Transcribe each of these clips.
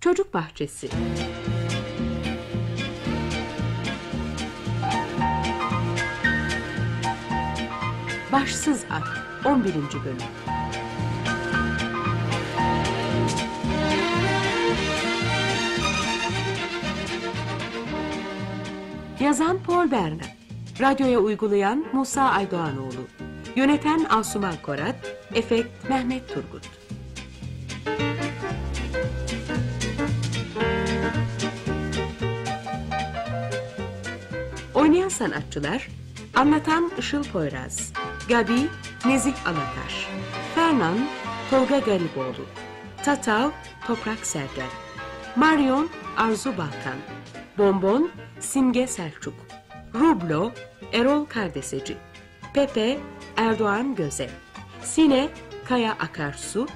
Çocuk Bahçesi Başsız At 11. Bölüm Yazan Paul Berna Radyoya uygulayan Musa Aydoğanoğlu Yöneten Asuman Korat Efekt Mehmet Turgut Oynayan sanatçılar Anlatan Işıl Poyraz Gabi Nezih Alataş Fernan Tolga Gariboğlu Tatav Toprak Sergen Marion Arzu Balkan Bonbon Simge Selçuk Rublo Erol Kardeseci Pepe Erdoğan Göze Sine Kaya Akarsu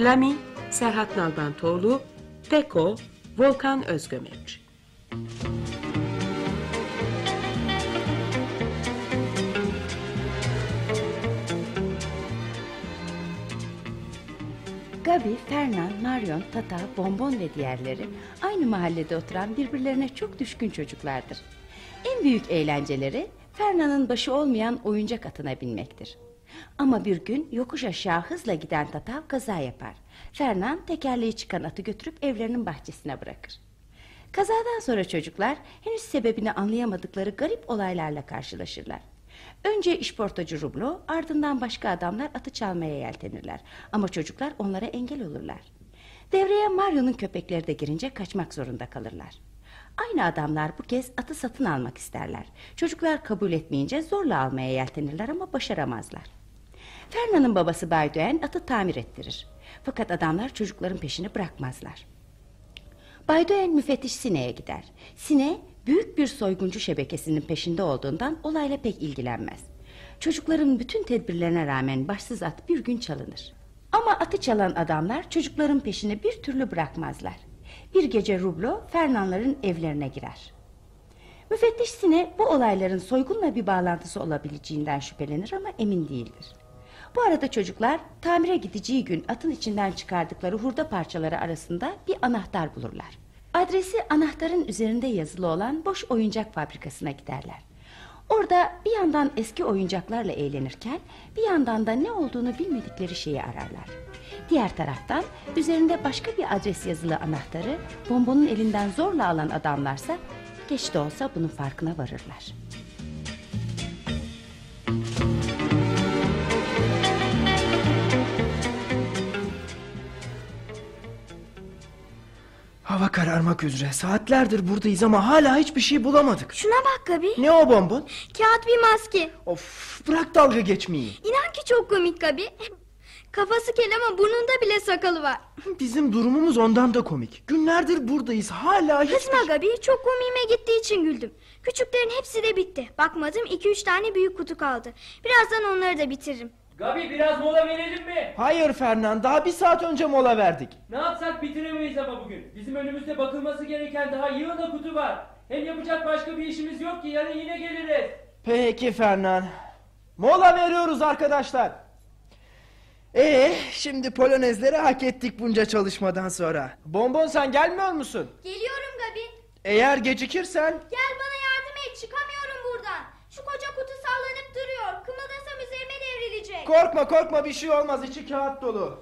Lami Serhat Nalbantoğlu Peko Volkan Özgömeç Gabi, Fernan, Marion, Tata, Bonbon ve diğerleri aynı mahallede oturan birbirlerine çok düşkün çocuklardır. En büyük eğlenceleri Fernan'ın başı olmayan oyuncak atına binmektir. Ama bir gün yokuş aşağı hızla giden Tata kaza yapar. Fernan tekerleği çıkan atı götürüp evlerinin bahçesine bırakır. Kazadan sonra çocuklar henüz sebebini anlayamadıkları garip olaylarla karşılaşırlar. Önce işportacı Rublo, ardından başka adamlar atı çalmaya yeltenirler. Ama çocuklar onlara engel olurlar. Devreye Mario'nun köpekleri de girince kaçmak zorunda kalırlar. Aynı adamlar bu kez atı satın almak isterler. Çocuklar kabul etmeyince zorla almaya yeltenirler ama başaramazlar. Ferna'nın babası Bay Duen atı tamir ettirir. Fakat adamlar çocukların peşini bırakmazlar. Bay Duen müfettiş Sine'ye gider. Sine bir soyguncu şebekesinin peşinde olduğundan olayla pek ilgilenmez. Çocukların bütün tedbirlerine rağmen başsız at bir gün çalınır. Ama atı çalan adamlar çocukların peşini bir türlü bırakmazlar. Bir gece Rublo Fernanların evlerine girer. Müfettiş Sine bu olayların soygunla bir bağlantısı olabileceğinden şüphelenir ama emin değildir. Bu arada çocuklar tamire gideceği gün atın içinden çıkardıkları hurda parçaları arasında bir anahtar bulurlar. Adresi anahtarın üzerinde yazılı olan boş oyuncak fabrikasına giderler. Orada bir yandan eski oyuncaklarla eğlenirken bir yandan da ne olduğunu bilmedikleri şeyi ararlar. Diğer taraftan üzerinde başka bir adres yazılı anahtarı bombonun elinden zorla alan adamlarsa geç de olsa bunun farkına varırlar. Hava kararmak üzere. Saatlerdir buradayız ama hala hiçbir şey bulamadık. Şuna bak Gabi. Ne o bonbon? Kağıt bir maske. Of bırak dalga geçmeyi. İnan ki çok komik Gabi. Kafası kel ama burnunda bile sakalı var. Bizim durumumuz ondan da komik. Günlerdir buradayız hala hiç... Kızma Gabi çok komiğime gittiği için güldüm. Küçüklerin hepsi de bitti. Bakmadım iki üç tane büyük kutu kaldı. Birazdan onları da bitiririm. Gabi biraz mola verelim mi? Hayır Fernan daha bir saat önce mola verdik. Ne yapsak bitiremeyiz ama bugün. Bizim önümüzde bakılması gereken daha yığınla kutu var. Hem yapacak başka bir işimiz yok ki yarın yine geliriz. Peki Fernan. Mola veriyoruz arkadaşlar. Ee, şimdi polonezleri hak ettik bunca çalışmadan sonra. Bonbon sen gelmiyor musun? Geliyorum Gabi. Eğer gecikirsen... Gel Korkma korkma bir şey olmaz içi kağıt dolu.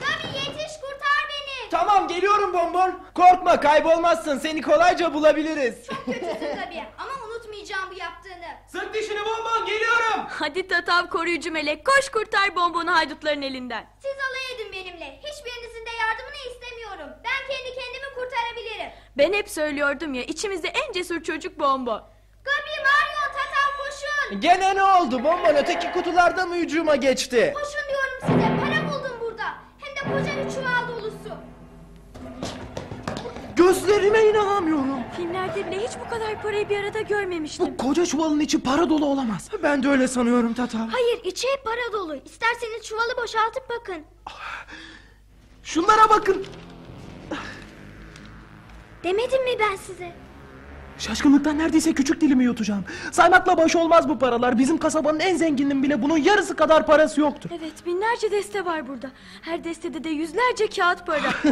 Gabi yetiş kurtar beni. Tamam geliyorum bonbon. Korkma kaybolmazsın seni kolayca bulabiliriz. Kötüsün Gabi ama unutmayacağım bu yaptığını. Sık dişini bonbon geliyorum. Hadi Tatav koruyucu melek koş kurtar bombonu haydutların elinden. Siz alay edin benimle. Hiçbirinizin de yardımını istemiyorum. Ben kendi kendimi kurtarabilirim. Ben hep söylüyordum ya içimizde en cesur çocuk bombo. Gabi, Mario, Tata koşun. Gene ne oldu bonbon öteki kutularda mı hücuma geçti? Koşun diyorum size. Para buldum burada. Hem de koca bir çuval dolusu. Gözlerime inanamıyorum. Filmlerde bile hiç bu kadar parayı bir arada görmemiştim. Bu koca çuvalın içi para dolu olamaz. Ben de öyle sanıyorum Tata. Hayır, içi hep para dolu. İsterseniz çuvalı boşaltıp bakın. Şunlara bakın. Demedim mi ben size? Şaşkınlıktan neredeyse küçük dilimi yutacağım. Saymakla baş olmaz bu paralar. Bizim kasabanın en zenginin bile bunun yarısı kadar parası yoktur. Evet binlerce deste var burada. Her destede de yüzlerce kağıt para.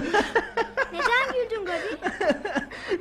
Neden güldün Gabi?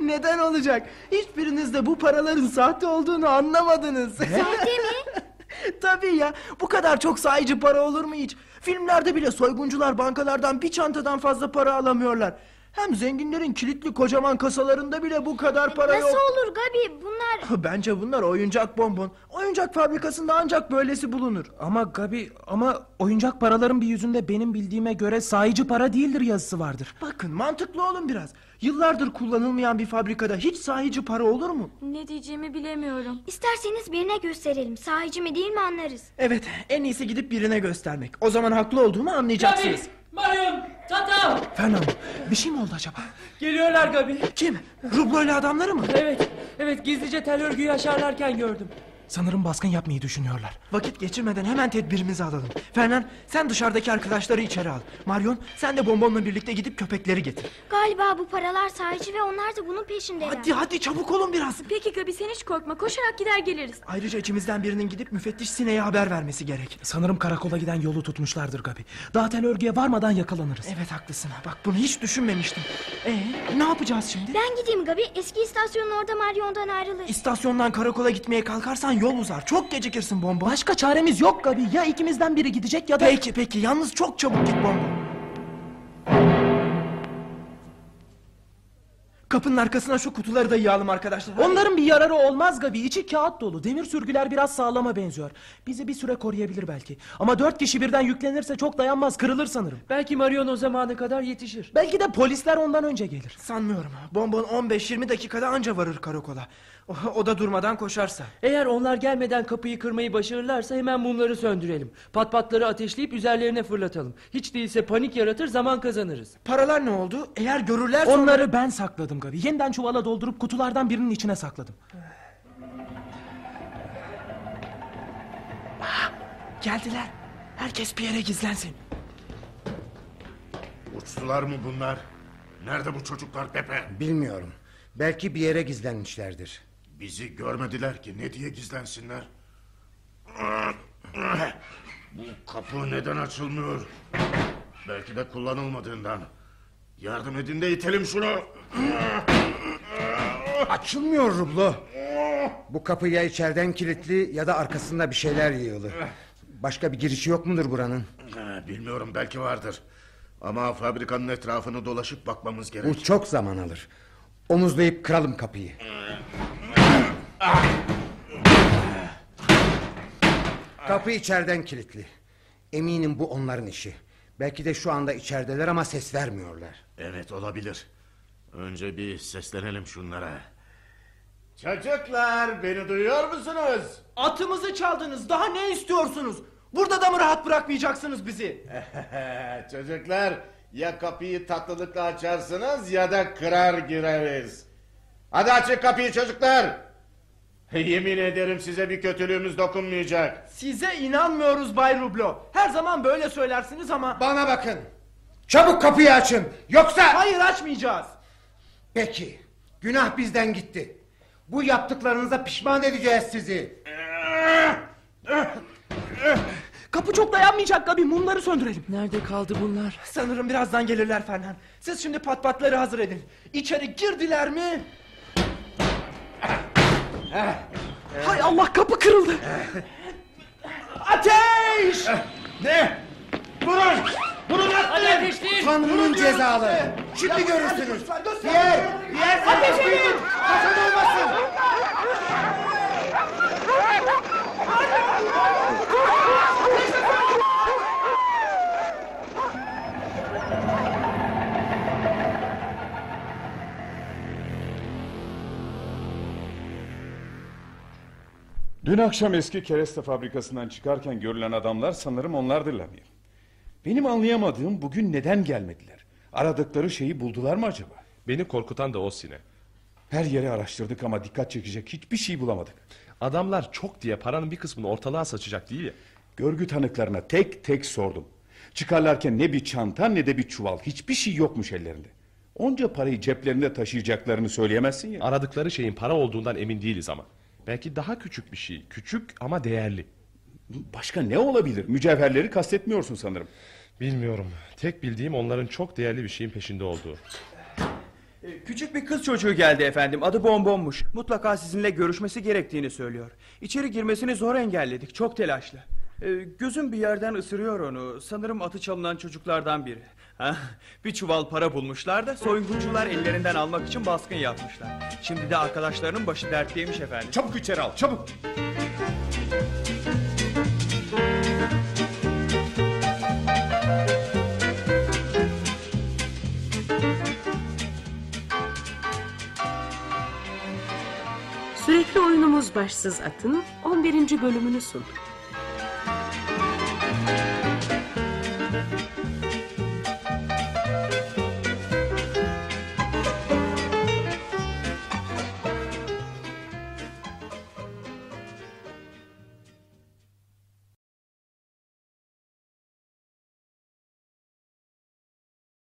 Neden olacak? Hiçbiriniz de bu paraların sahte olduğunu anlamadınız. Sahte mi? Tabii ya. Bu kadar çok sahici para olur mu hiç? Filmlerde bile soyguncular bankalardan bir çantadan fazla para alamıyorlar. Hem zenginlerin kilitli kocaman kasalarında bile bu kadar para Nasıl yok. olur Gabi? Bunlar... Bence bunlar oyuncak bonbon. Oyuncak fabrikasında ancak böylesi bulunur. Ama Gabi ama oyuncak paraların bir yüzünde benim bildiğime göre sahici para değildir yazısı vardır. Bakın mantıklı olun biraz. Yıllardır kullanılmayan bir fabrikada hiç sahici para olur mu? ne diyeceğimi bilemiyorum. İsterseniz birine gösterelim. Sahici mi değil mi anlarız. Evet, en iyisi gidip birine göstermek. O zaman haklı olduğumu anlayacaksınız. Gabi, Marion, Tata. Fernando bir şey mi oldu acaba? Geliyorlar Gabi. Kim? Rubloyla adamları mı? Evet, evet gizlice tel örgüyü aşarlarken gördüm. Sanırım baskın yapmayı düşünüyorlar. Vakit geçirmeden hemen tedbirimizi alalım. Fernan, sen dışarıdaki arkadaşları içeri al. Marion, sen de bonbonla birlikte gidip köpekleri getir. Galiba bu paralar sahici ve onlar da bunun peşindeler. Hadi hadi çabuk olun biraz. Peki Gabi sen hiç korkma koşarak gider geliriz. Ayrıca içimizden birinin gidip müfettiş Sine'ye haber vermesi gerek. Sanırım karakola giden yolu tutmuşlardır Gabi. Daha tel örgüye varmadan yakalanırız. Evet haklısın. Bak bunu hiç düşünmemiştim. Ee, ne yapacağız şimdi? Ben gideyim Gabi. Eski istasyonun orada Marion'dan ayrılır. İstasyondan karakola gitmeye kalkarsan yol uzar. Çok gecikirsin bonbon. Başka çaremiz yok Gabi. Ya ikimizden biri gidecek ya da... Peki peki yalnız çok çabuk git bonbon. Kapının arkasına şu kutuları da yığalım arkadaşlar. Onların bir yararı olmaz Gabi. İçi kağıt dolu. Demir sürgüler biraz sağlama benziyor. Bizi bir süre koruyabilir belki. Ama dört kişi birden yüklenirse çok dayanmaz. Kırılır sanırım. Belki Marion o zamana kadar yetişir. Belki de polisler ondan önce gelir. Sanmıyorum. Bonbon 15-20 dakikada anca varır karakola. O, o da durmadan koşarsa. Eğer onlar gelmeden kapıyı kırmayı başarırlarsa hemen mumları söndürelim. Patpatları ateşleyip üzerlerine fırlatalım. Hiç değilse panik yaratır zaman kazanırız. Paralar ne oldu? Eğer görürlerse... Onları ben sakladım Gabi. Yeniden çuvala doldurup kutulardan birinin içine sakladım. Geldiler. Herkes bir yere gizlensin. Uçtular mı bunlar? Nerede bu çocuklar Pepe? Bilmiyorum. Belki bir yere gizlenmişlerdir. Bizi görmediler ki ne diye gizlensinler? Bu kapı neden açılmıyor? Belki de kullanılmadığından. Yardım edin de itelim şunu. Açılmıyor Rublo. Bu kapı ya içeriden kilitli ya da arkasında bir şeyler yığılı. Başka bir girişi yok mudur buranın? Bilmiyorum belki vardır. Ama fabrikanın etrafını dolaşıp bakmamız gerek. Bu çok zaman alır. Omuzlayıp kıralım kapıyı. Kapı içeriden kilitli. Eminim bu onların işi. Belki de şu anda içerideler ama ses vermiyorlar. Evet olabilir. Önce bir seslenelim şunlara. Çocuklar beni duyuyor musunuz? Atımızı çaldınız. Daha ne istiyorsunuz? Burada da mı rahat bırakmayacaksınız bizi? Çocuklar ya kapıyı tatlılıkla açarsınız ya da kırar gireriz. Hadi açın kapıyı çocuklar. Yemin ederim size bir kötülüğümüz dokunmayacak. Size inanmıyoruz Bay Rublo. Her zaman böyle söylersiniz ama... Bana bakın. Çabuk kapıyı açın. Yoksa... Hayır açmayacağız. Peki. Günah bizden gitti. Bu yaptıklarınıza pişman edeceğiz sizi. Kapı çok dayanmayacak Gabi. Mumları söndürelim. Nerede kaldı bunlar? Sanırım birazdan gelirler Fernan. Siz şimdi patpatları hazır edin. İçeri girdiler mi? Hay Allah kapı kırıldı. Ateş! Ne? Vurun! Vurun ateşleyin. Tanrı'nın cezaları. Şimdi görürsünüz. Diğer, diğer Ateş edin! Kaçan olmasın. Dün akşam eski kereste fabrikasından çıkarken görülen adamlar sanırım onlardırlar Lamir. Benim anlayamadığım bugün neden gelmediler? Aradıkları şeyi buldular mı acaba? Beni korkutan da o Sine. Her yeri araştırdık ama dikkat çekecek hiçbir şey bulamadık. Adamlar çok diye paranın bir kısmını ortalığa saçacak değil ya. Görgü tanıklarına tek tek sordum. Çıkarlarken ne bir çanta ne de bir çuval hiçbir şey yokmuş ellerinde. Onca parayı ceplerinde taşıyacaklarını söyleyemezsin ya. Aradıkları şeyin para olduğundan emin değiliz ama. Belki daha küçük bir şey. Küçük ama değerli. Başka ne olabilir? Mücevherleri kastetmiyorsun sanırım. Bilmiyorum. Tek bildiğim onların çok değerli bir şeyin peşinde olduğu. Küçük bir kız çocuğu geldi efendim. Adı Bonbonmuş. Mutlaka sizinle görüşmesi gerektiğini söylüyor. İçeri girmesini zor engelledik. Çok telaşlı. Ee, gözüm bir yerden ısırıyor onu. Sanırım atı çalınan çocuklardan biri. Ha, bir çuval para bulmuşlar da soyguncular ellerinden almak için baskın yapmışlar. Şimdi de arkadaşlarının başı dertliymiş efendim. Çabuk içeri al çabuk. Sürekli oyunumuz Başsız Atın 11. bölümünü sunduk.